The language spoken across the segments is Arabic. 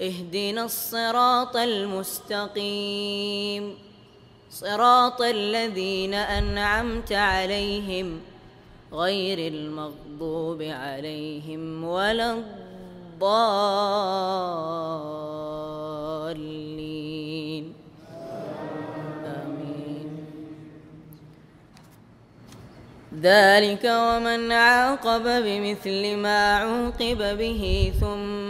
اهدنا الصراط المستقيم. صراط الذين أنعمت عليهم غير المغضوب عليهم ولا الضالين. آمين. ذلك ومن عاقب بمثل ما عوقب به ثم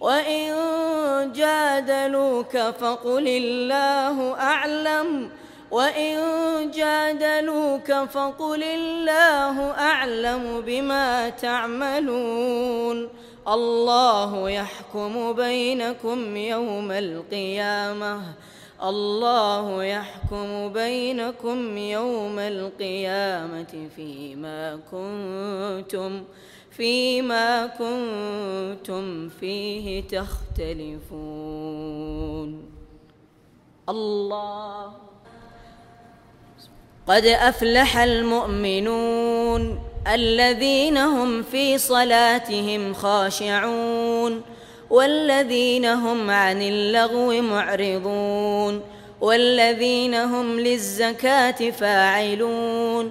وإن جادلوك فقل الله أعلم وإن جادلوك فقل الله أعلم بما تعملون الله يحكم بينكم يوم القيامة الله يحكم بينكم يوم القيامة فيما كنتم فيما كنتم فيه تختلفون. الله. قد أفلح المؤمنون الذين هم في صلاتهم خاشعون والذين هم عن اللغو معرضون والذين هم للزكاة فاعلون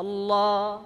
الله